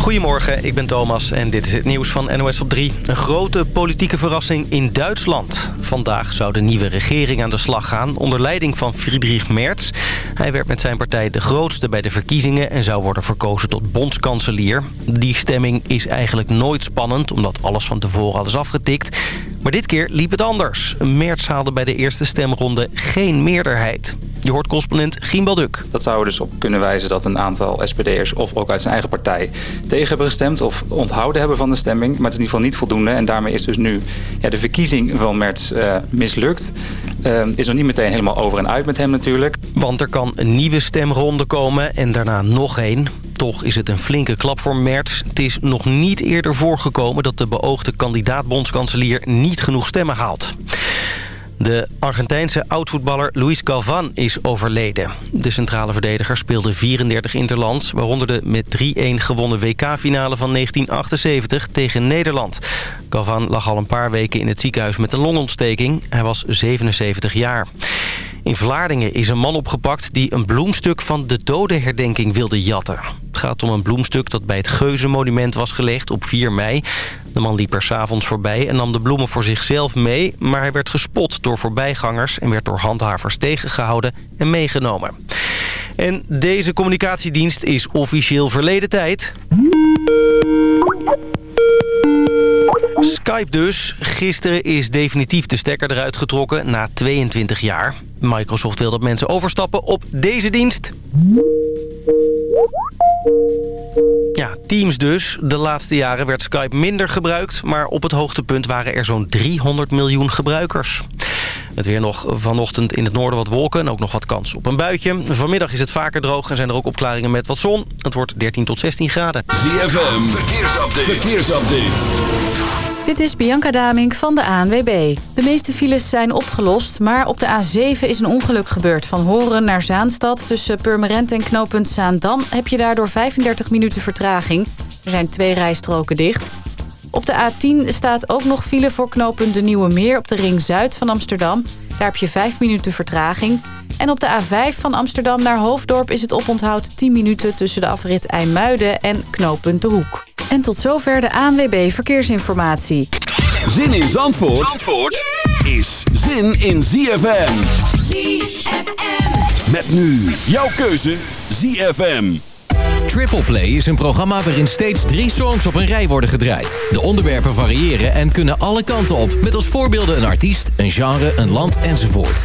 Goedemorgen, ik ben Thomas en dit is het nieuws van NOS op 3. Een grote politieke verrassing in Duitsland. Vandaag zou de nieuwe regering aan de slag gaan onder leiding van Friedrich Merz. Hij werd met zijn partij de grootste bij de verkiezingen en zou worden verkozen tot bondskanselier. Die stemming is eigenlijk nooit spannend omdat alles van tevoren al is afgetikt. Maar dit keer liep het anders. Merz haalde bij de eerste stemronde geen meerderheid. Je hoort correspondent Gimbal Duk. Dat zou er dus op kunnen wijzen dat een aantal SPD'ers of ook uit zijn eigen partij tegen hebben gestemd of onthouden hebben van de stemming. Maar het is in ieder geval niet voldoende en daarmee is dus nu ja, de verkiezing van Merz uh, mislukt. Uh, is nog niet meteen helemaal over en uit met hem natuurlijk. Want er kan een nieuwe stemronde komen en daarna nog één. Toch is het een flinke klap voor Merz. Het is nog niet eerder voorgekomen dat de beoogde kandidaat-bondskanselier niet genoeg stemmen haalt. De Argentijnse oudvoetballer Luis Galvan is overleden. De centrale verdediger speelde 34 interlands... waaronder de met 3-1 gewonnen WK-finale van 1978 tegen Nederland. Galvan lag al een paar weken in het ziekenhuis met een longontsteking. Hij was 77 jaar. In Vlaardingen is een man opgepakt die een bloemstuk van de dodenherdenking wilde jatten. Het gaat om een bloemstuk dat bij het Geuzenmonument was gelegd op 4 mei. De man liep er s'avonds voorbij en nam de bloemen voor zichzelf mee... maar hij werd gespot door voorbijgangers en werd door handhavers tegengehouden en meegenomen. En deze communicatiedienst is officieel verleden tijd. Skype dus. Gisteren is definitief de stekker eruit getrokken na 22 jaar. Microsoft wil dat mensen overstappen op deze dienst. Ja, Teams dus. De laatste jaren werd Skype minder gebruikt... maar op het hoogtepunt waren er zo'n 300 miljoen gebruikers. Het weer nog vanochtend in het noorden wat wolken... en ook nog wat kans op een buitje. Vanmiddag is het vaker droog en zijn er ook opklaringen met wat zon. Het wordt 13 tot 16 graden. ZFM, verkeersupdate. verkeersupdate. Dit is Bianca Damink van de ANWB. De meeste files zijn opgelost, maar op de A7 is een ongeluk gebeurd. Van Horen naar Zaanstad tussen Purmerend en knooppunt Zaandam... heb je daardoor 35 minuten vertraging. Er zijn twee rijstroken dicht. Op de A10 staat ook nog file voor knooppunt De Nieuwe Meer... op de ring Zuid van Amsterdam. Daar heb je 5 minuten vertraging. En op de A5 van Amsterdam naar Hoofddorp is het oponthoud 10 minuten... tussen de afrit IJmuiden en knooppunt De Hoek. En tot zover de ANWB Verkeersinformatie. Zin in Zandvoort, Zandvoort is zin in ZFM. ZFM. Met nu jouw keuze ZFM. Triple Play is een programma waarin steeds drie songs op een rij worden gedraaid. De onderwerpen variëren en kunnen alle kanten op. Met als voorbeelden een artiest, een genre, een land enzovoort.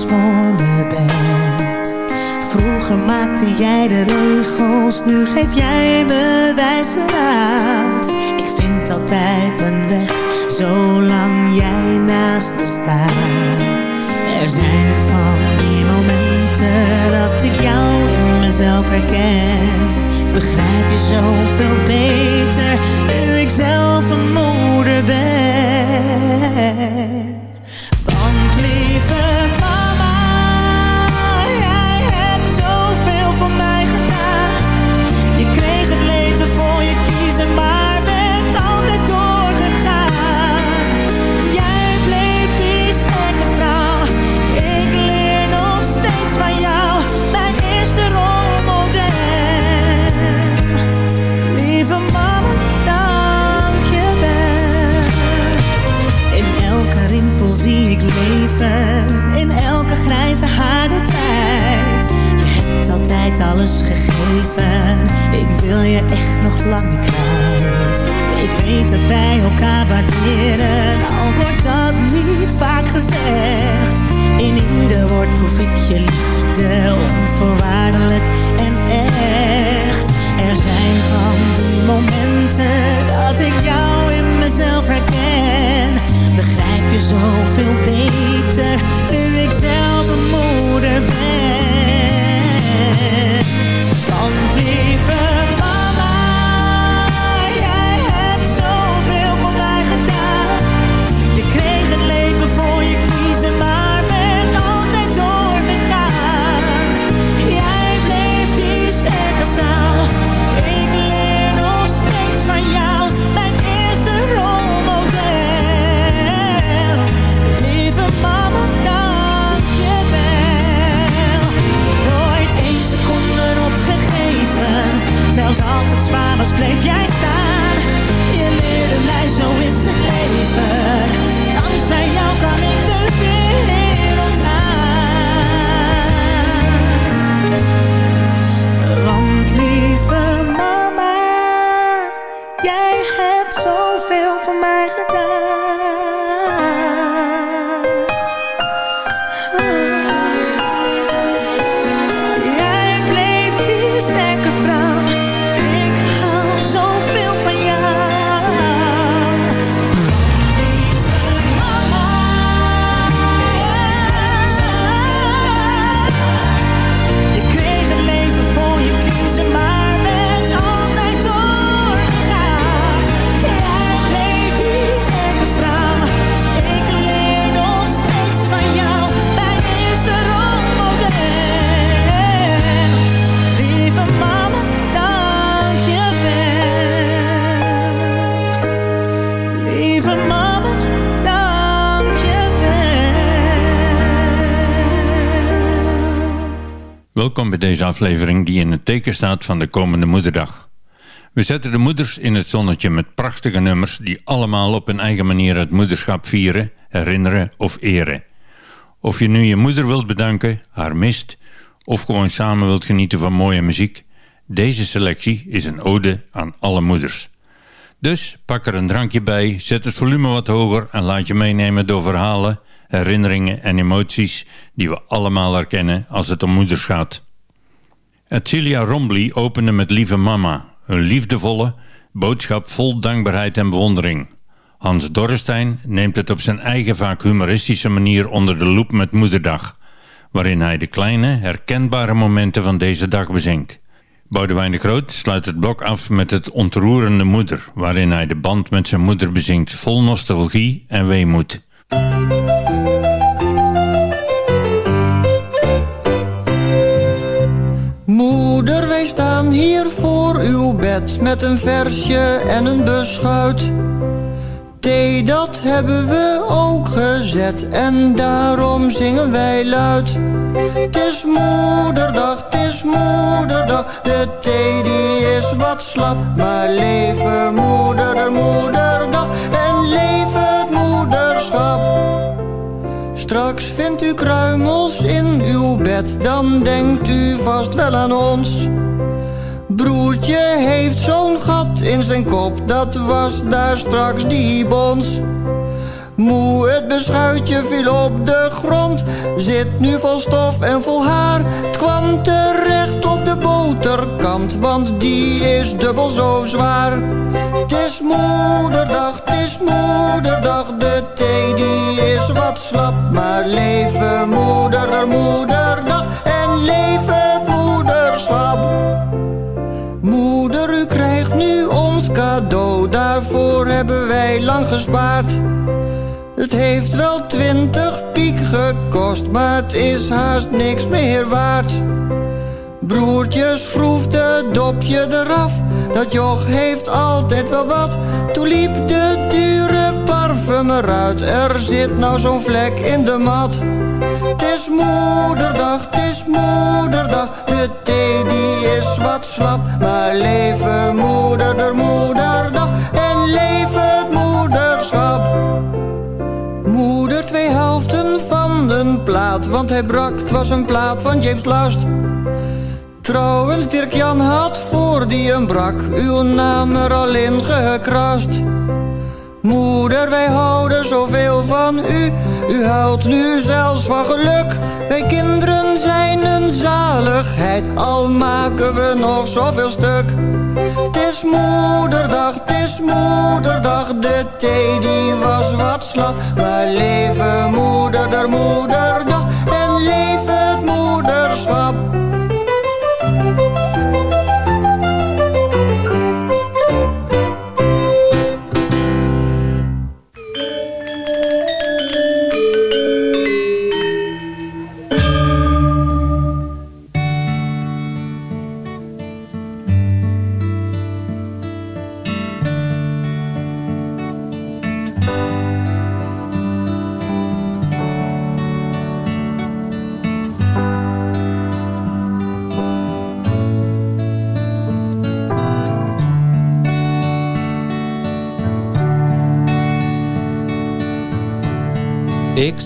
Voor me bent. Vroeger maakte jij de regels, nu geef jij me wijze raad. Ik vind altijd mijn weg, zolang jij naast me staat. Er zijn van die momenten dat ik jou in mezelf herken begrijp je zoveel beter nu ik zelf een moeder ben. alles gegeven. Ik wil je echt nog lang niet kwijt Ik weet dat wij elkaar waarderen. Al wordt dat niet vaak gezegd. In ieder woord proef ik je liefde Onvoorwaardelijk en echt. Er zijn van die momenten Dat ik jou in mezelf herken. Begrijp je zoveel beter Nu ik zelf een moeder ben. Want Aflevering die in het teken staat van de komende moederdag. We zetten de moeders in het zonnetje met prachtige nummers die allemaal op hun eigen manier het moederschap vieren, herinneren of eren. Of je nu je moeder wilt bedanken, haar mist of gewoon samen wilt genieten van mooie muziek, deze selectie is een ode aan alle moeders. Dus pak er een drankje bij, zet het volume wat hoger en laat je meenemen door verhalen, herinneringen en emoties die we allemaal herkennen als het om moeders gaat. Celia Rombly opende met Lieve Mama, een liefdevolle boodschap vol dankbaarheid en bewondering. Hans Dorrestein neemt het op zijn eigen vaak humoristische manier onder de loep met Moederdag, waarin hij de kleine, herkenbare momenten van deze dag bezinkt. Boudewijn de Groot sluit het blok af met het ontroerende moeder, waarin hij de band met zijn moeder bezinkt, vol nostalgie en weemoed. Moeder, wij staan hier voor uw bed met een versje en een beschuit. Thee, dat hebben we ook gezet en daarom zingen wij luid. Het is moederdag, het is moederdag, de thee die is wat slap. Maar leven moeder, moederdag en leven. Straks vindt u kruimels in uw bed, dan denkt u vast wel aan ons. Broertje heeft zo'n gat in zijn kop, dat was daar straks die bons. Moe, het beschuitje viel op de grond, zit nu vol stof en vol haar. Het kwam terecht op de boterkant, want die is dubbel zo zwaar. Het is moederdag, het is moederdag, de thee die is wat slap. Maar leven moeder, moederdag en leven moederschap. Moeder, u krijgt nu ons cadeau, daarvoor hebben wij lang gespaard. Het heeft wel twintig piek gekost, maar het is haast niks meer waard. Broertje schroefde dopje eraf, dat joch heeft altijd wel wat. Toen liep de dure parfum eruit, er zit nou zo'n vlek in de mat. Het is moederdag, het is moederdag, de want hij brak, het was een plaat van James Last. Trouwens, Dirk-Jan had voor die een brak, uw naam er al in gekrast. Moeder, wij houden zoveel van u, u huilt nu zelfs van geluk. Wij kinderen zijn een zaligheid, al maken we nog zoveel stuk. Het is moederdag, het is moederdag dag de thee die was wat slap. Maar leven moeder, der moederdag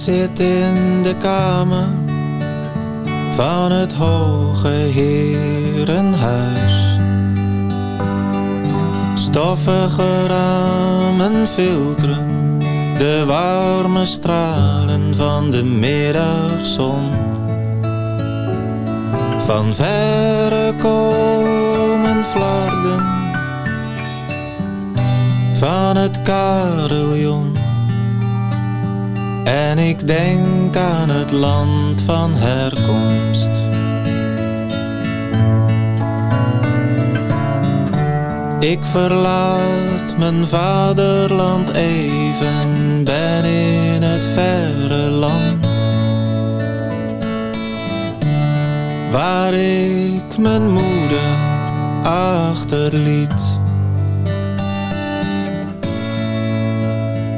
zit in de kamer van het hoge herenhuis. Stoffige ramen filteren de warme stralen van de middagzon. Van verre komen flarden van het carillon. En ik denk aan het land van herkomst. Ik verlaat mijn vaderland even, ben in het verre land. Waar ik mijn moeder achterliet.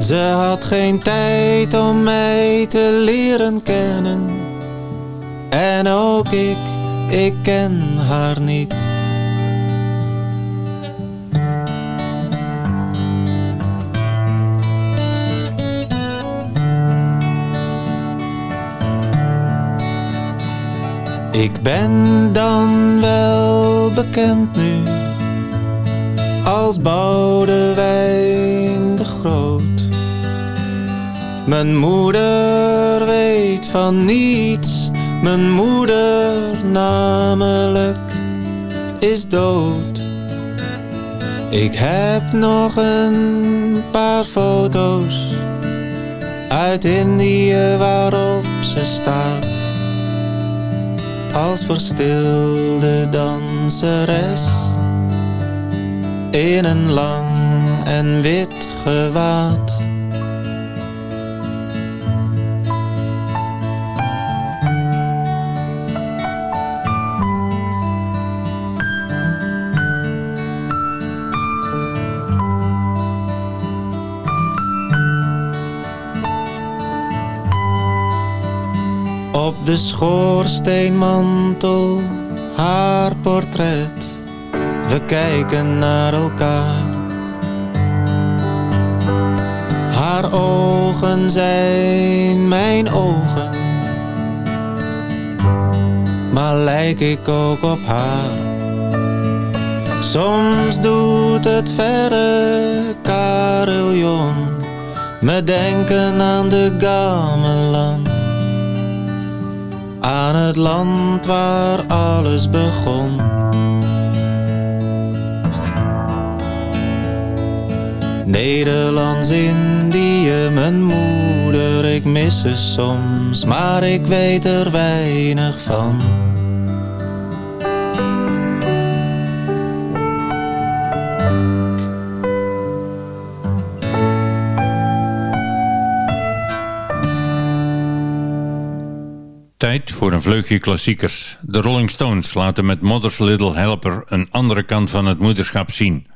Ze had geen tijd om mij te leren kennen. En ook ik, ik ken haar niet. Ik ben dan wel bekend nu als Boudewijn Mijn moeder weet van niets, mijn moeder namelijk is dood. Ik heb nog een paar foto's uit Indië waarop ze staat. Als verstilde danseres in een lang en wit gewaad. De schoorsteenmantel haar portret. We kijken naar elkaar. Haar ogen zijn mijn ogen. Maar lijk ik ook op haar. Soms doet het verre carillon me denken aan de gamelan aan het land waar alles begon. Nederlands-Indië, mijn moeder, ik mis ze soms, maar ik weet er weinig van. Voor een vleugje klassiekers. De Rolling Stones laten met Mother's Little Helper een andere kant van het moederschap zien.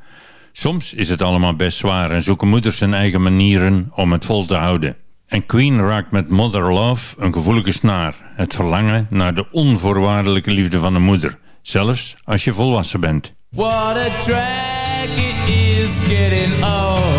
Soms is het allemaal best zwaar en zoeken moeders hun eigen manieren om het vol te houden. En Queen raakt met Mother Love een gevoelige snaar. Het verlangen naar de onvoorwaardelijke liefde van een moeder. Zelfs als je volwassen bent. What a drag it is getting old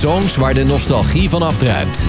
Songs waar de nostalgie van afdruipt.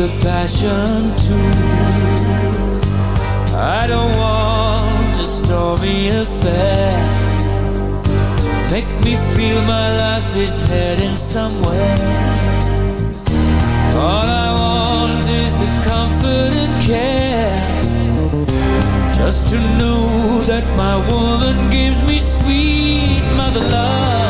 the passion too. I don't want a stormy affair to make me feel my life is heading somewhere. All I want is the comfort and care. Just to know that my woman gives me sweet mother love.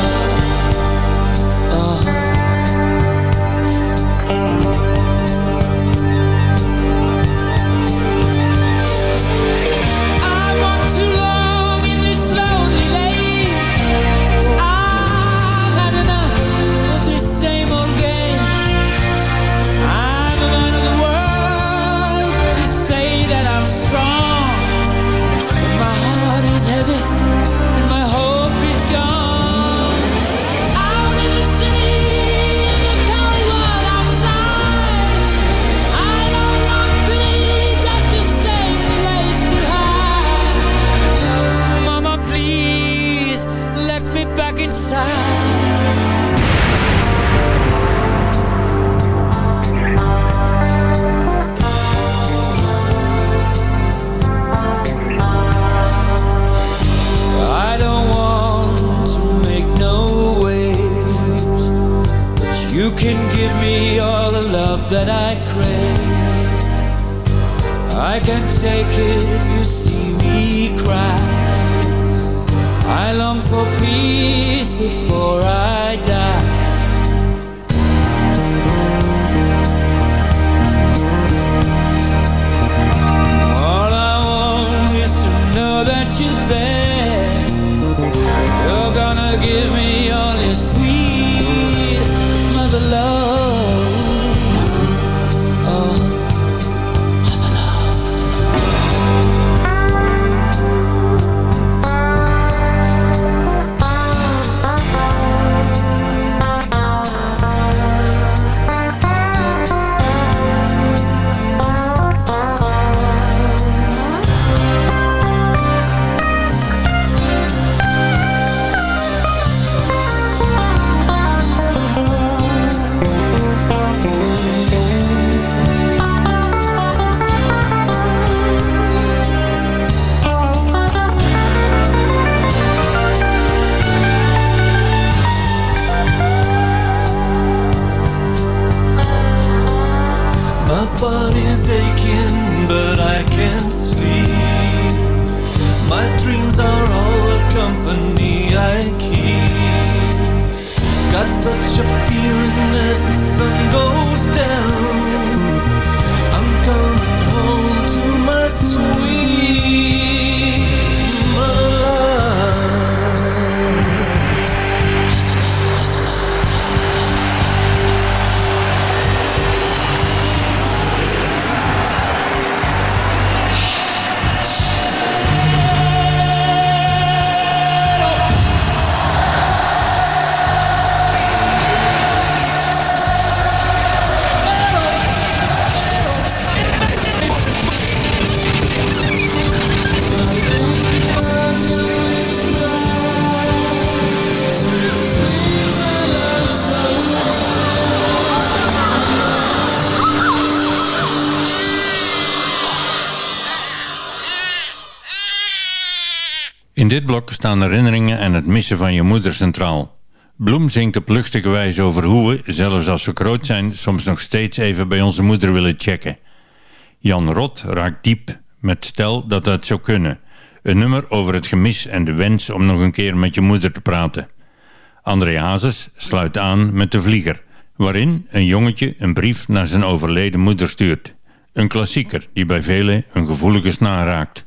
can give me all the love that I crave. I can take it if you see me cry. I long for peace before I die. In dit blok staan herinneringen en het missen van je moeder centraal. Bloem zingt op luchtige wijze over hoe we, zelfs als we groot zijn, soms nog steeds even bij onze moeder willen checken. Jan Rot raakt diep met stel dat dat zou kunnen. Een nummer over het gemis en de wens om nog een keer met je moeder te praten. André Hazes sluit aan met De Vlieger, waarin een jongetje een brief naar zijn overleden moeder stuurt. Een klassieker die bij velen een gevoelige snaar raakt.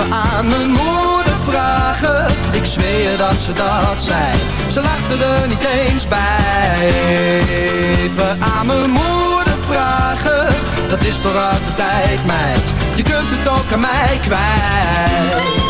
Even aan mijn moeder vragen, ik zweer dat ze dat zei. Ze lachte er niet eens bij. Even aan mijn moeder vragen, dat is toch de tijd, meid. Je kunt het ook aan mij kwijt.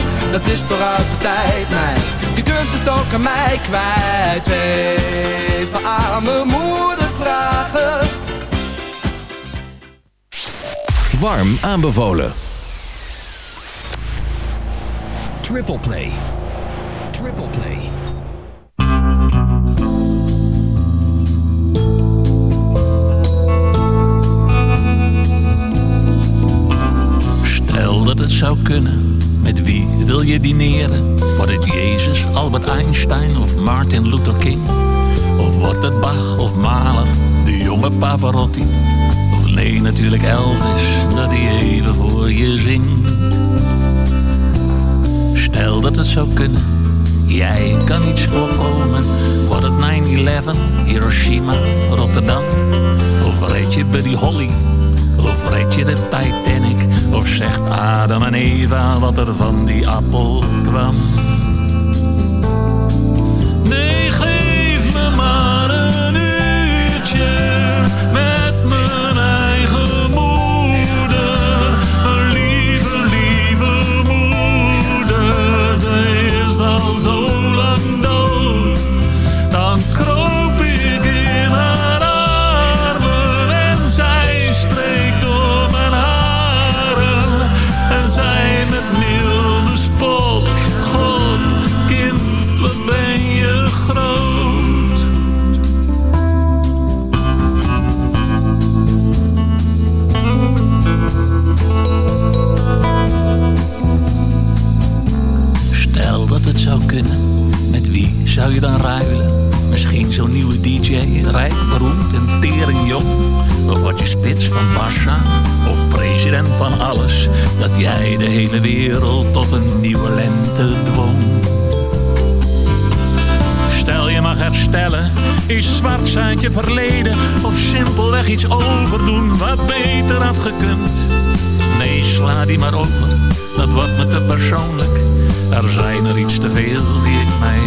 Dat is toch uit de tijd meid Je kunt het ook aan mij kwijt Even aan mijn moeder vragen Warm aanbevolen. Triple Play. Triple Play. Stel dat het zou kunnen, met wie wil je dineren? Wordt het Jezus, Albert Einstein of Martin Luther King? Of wordt het Bach of Mahler, de jonge Pavarotti? Of nee, natuurlijk Elvis, dat hij even voor je zingt. Stel dat het zou kunnen, jij kan iets voorkomen. Wordt het 9-11, Hiroshima, Rotterdam? Of red je Buddy Holly? Of red je de Titanic? Of zegt Adam en Eva wat er van die appel kwam? Spits van Barça, of president van alles. Dat jij de hele wereld tot een nieuwe lente dwong. Stel je mag herstellen, is zwart je verleden. Of simpelweg iets overdoen wat beter had gekund. Nee, sla die maar over, dat wordt me te persoonlijk. Er zijn er iets te veel die ik mij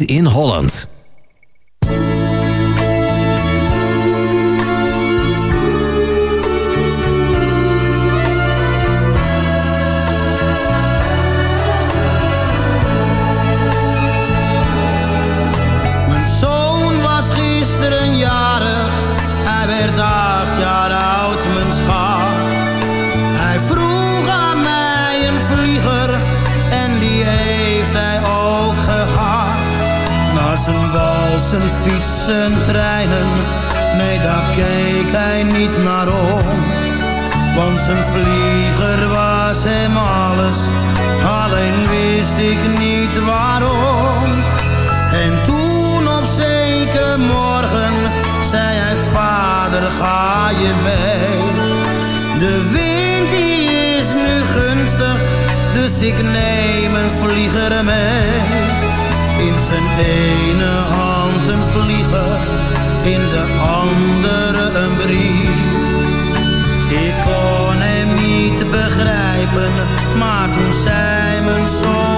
In Holland. ga je mee. De wind die is nu gunstig, dus ik neem een vlieger mee. In zijn ene hand een vlieger, in de andere een brief. Ik kon hem niet begrijpen, maar toen zei mijn zoon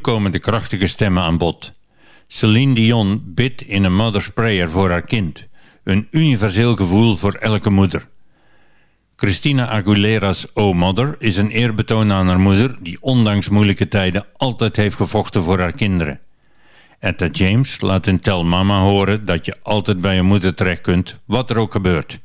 komen de krachtige stemmen aan bod. Celine Dion bidt in een mother's prayer voor haar kind. Een universeel gevoel voor elke moeder. Christina Aguilera's O Mother is een eerbetoon aan haar moeder... die ondanks moeilijke tijden altijd heeft gevochten voor haar kinderen. Etta James laat in Tel Mama horen dat je altijd bij je moeder terecht kunt... wat er ook gebeurt.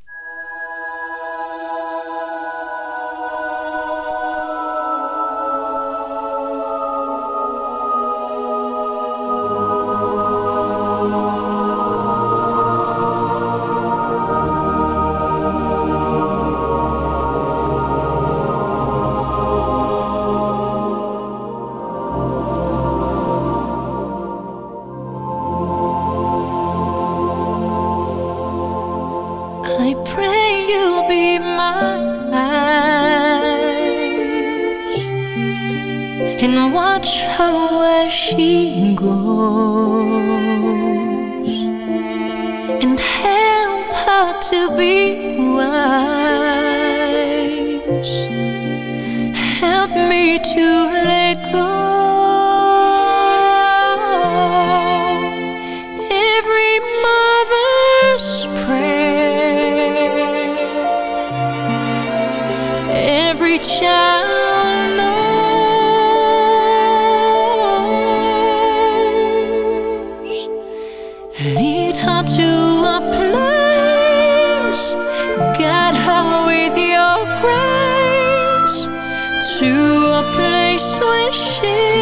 微醺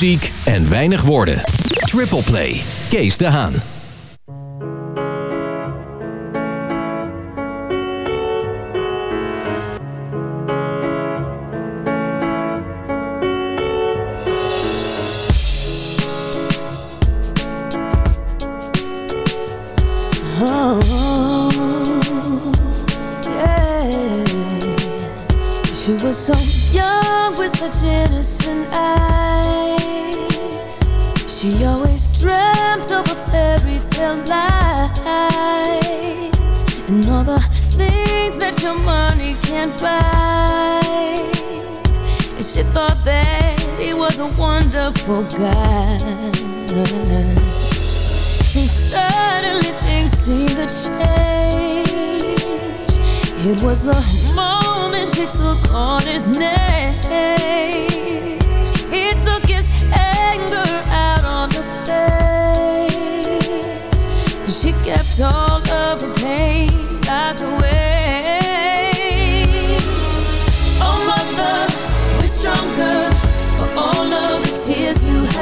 muziek en weinig woorden. Triple Play. Kees de Haan. Was a wonderful guy. And suddenly things seemed to change. It was the moment she took on his name. He took his anger out on the face. She kept all of her pain locked away.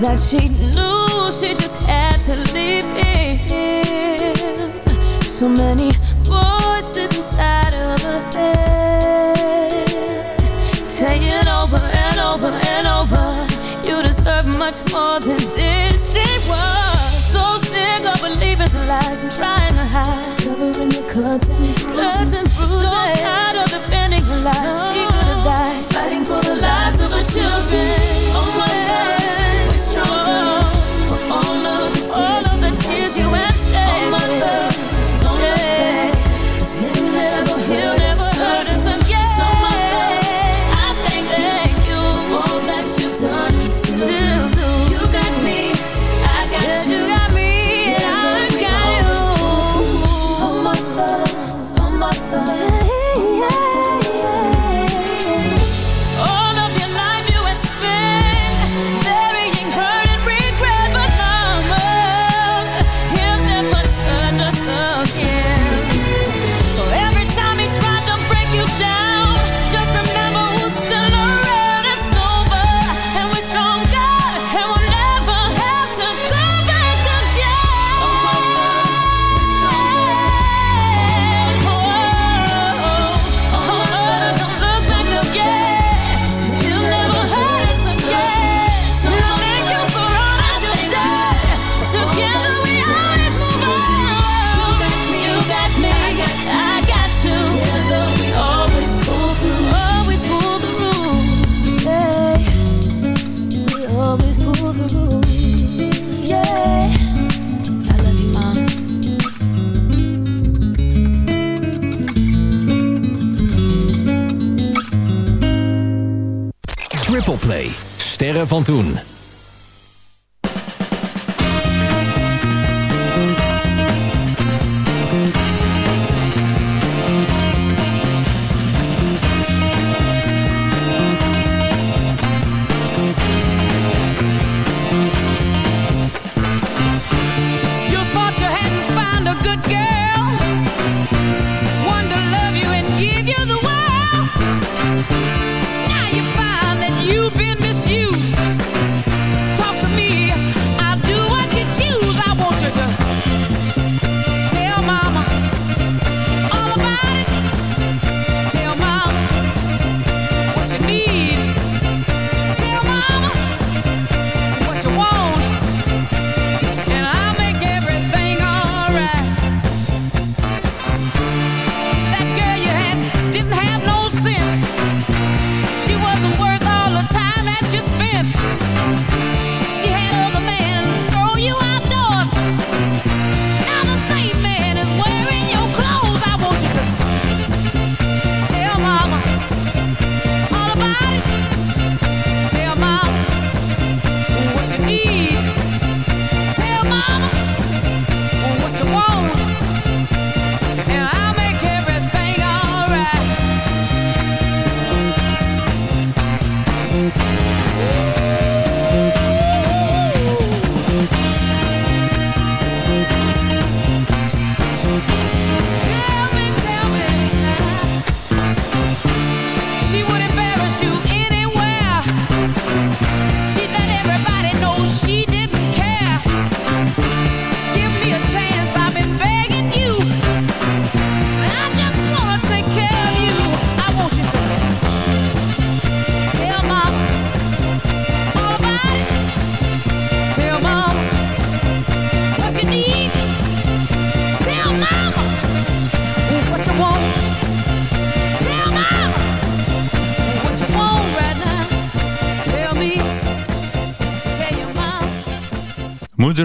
that she knew she just had to leave him. So many voices inside of her head saying over and over and over, you deserve much more than this. She was so sick of believing the lies and trying to hide, covering the cuts and bruises. So tired of defending her life, she could have died fighting for the lives of her children. Oh my God, sterren van toen.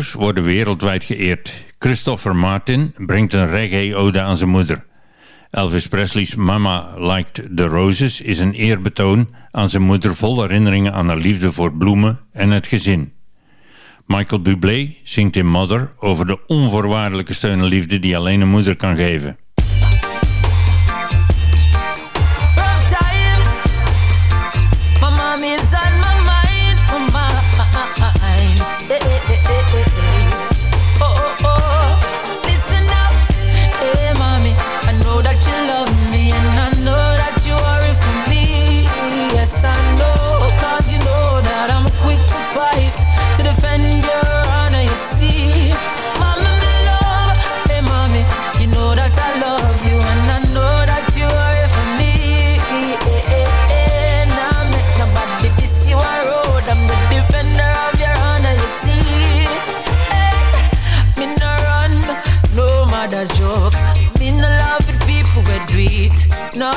moeders worden wereldwijd geëerd. Christopher Martin brengt een reggae-ode aan zijn moeder. Elvis Presley's Mama Liked the Roses is een eerbetoon aan zijn moeder vol herinneringen aan haar liefde voor bloemen en het gezin. Michael Bublé zingt in Mother over de onvoorwaardelijke steun en liefde die alleen een moeder kan geven. no.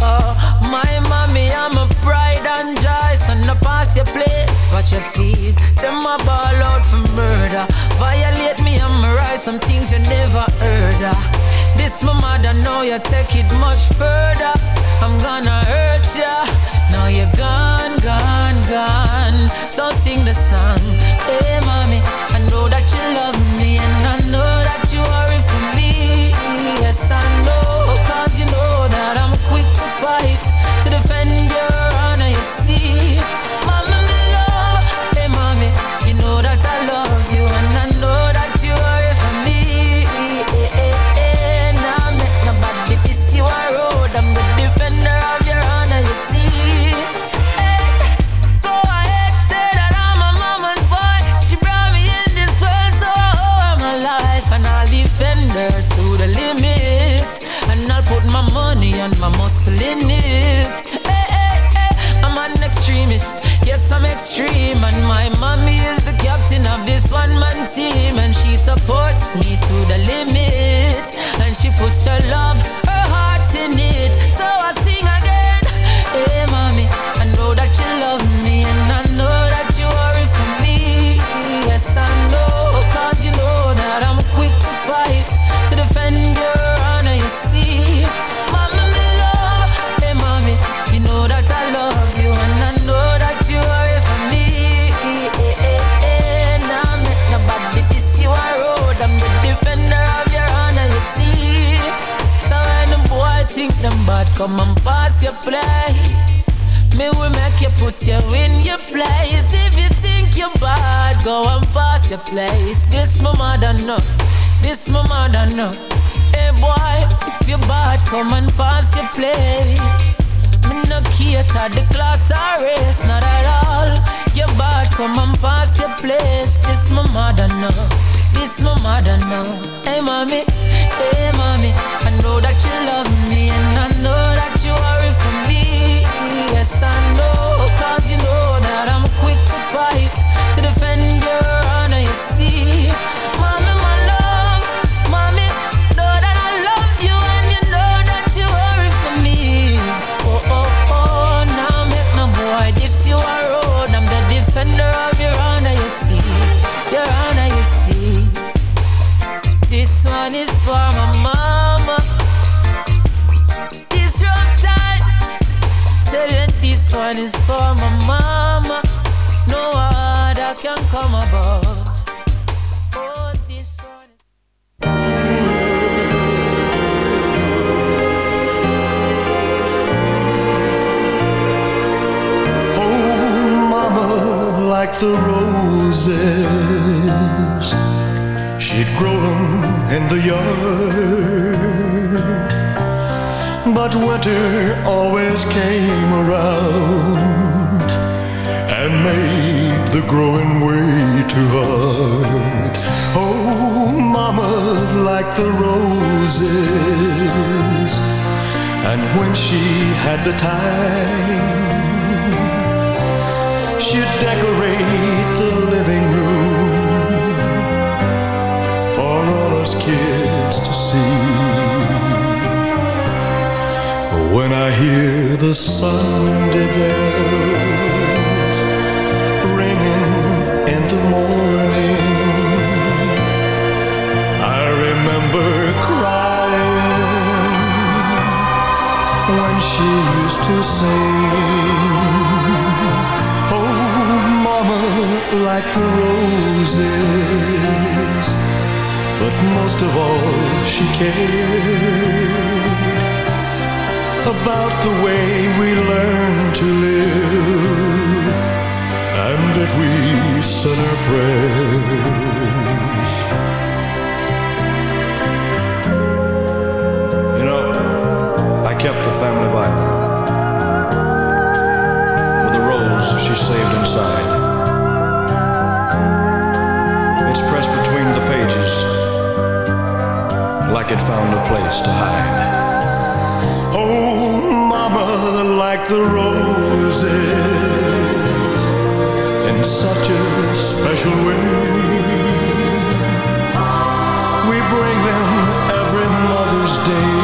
Oh, my mommy, I'm a pride and joy. Son, no pass your plate, watch your feet. Them a ball out for murder. Violate me, I'ma rise. Some things you never heard of. This my mother, now you take it much further. I'm gonna hurt ya. Now you're gone, gone, gone. So sing the song. Hey, mommy, I know that you love me supports me to the limit, and she puts her love, her heart in it. Come and pass your place. Me will make you put you in your place. If you think you're bad, go and pass your place. This my mother no, this my mother no. Hey boy, if you're bad, come and pass your place. Me no cater the class or race, not at all. You're bad, come and pass your place. This my mother no, this my mother no. Hey mommy, hey mommy, I know that you love me one is for my mama. No other can come above. Oh. Oh, like the roses, she'd grow 'em in the yard. But winter always came around and made the growing way too hard. Oh, mama, like the roses, and when she had the time she'd decorate the living room for all us kids to see. The Sunday bells the roses in such a special way. We bring them every Mother's Day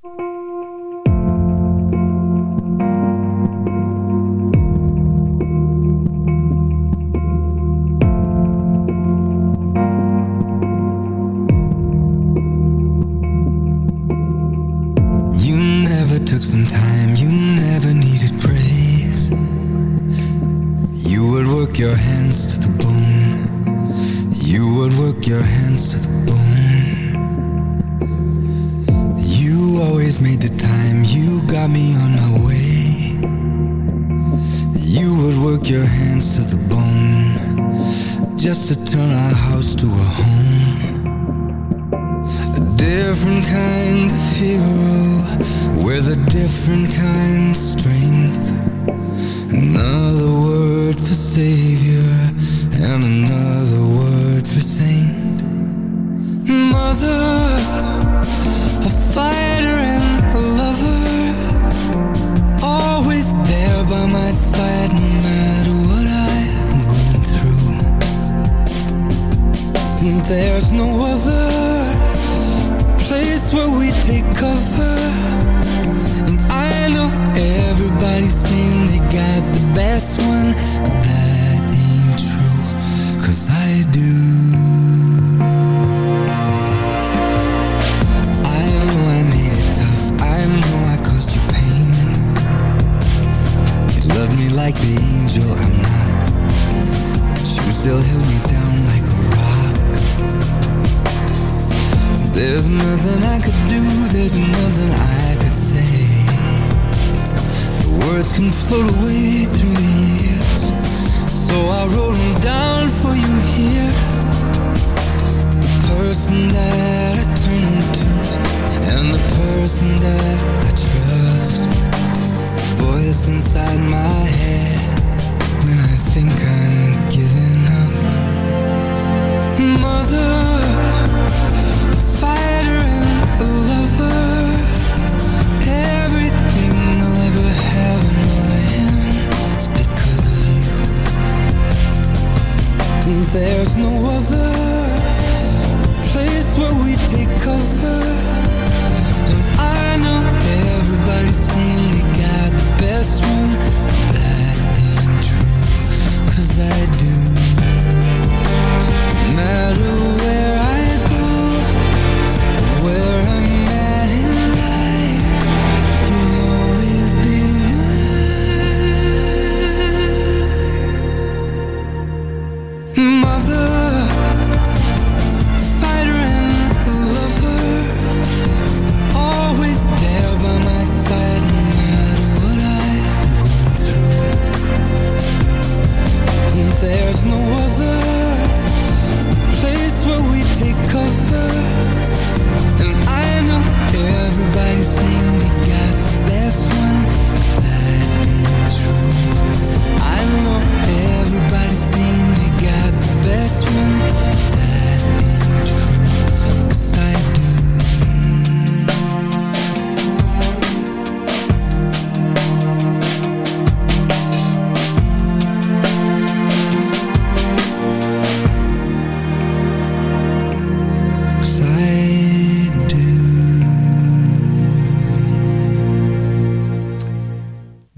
Different kind of strength.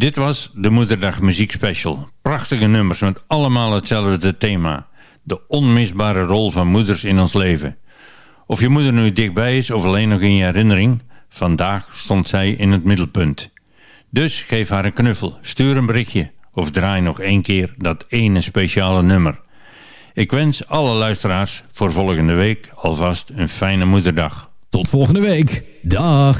Dit was de Moederdag Muziek Special. Prachtige nummers met allemaal hetzelfde thema. De onmisbare rol van moeders in ons leven. Of je moeder nu dichtbij is of alleen nog in je herinnering... vandaag stond zij in het middelpunt. Dus geef haar een knuffel, stuur een berichtje... of draai nog één keer dat ene speciale nummer. Ik wens alle luisteraars voor volgende week alvast een fijne moederdag. Tot volgende week. Dag.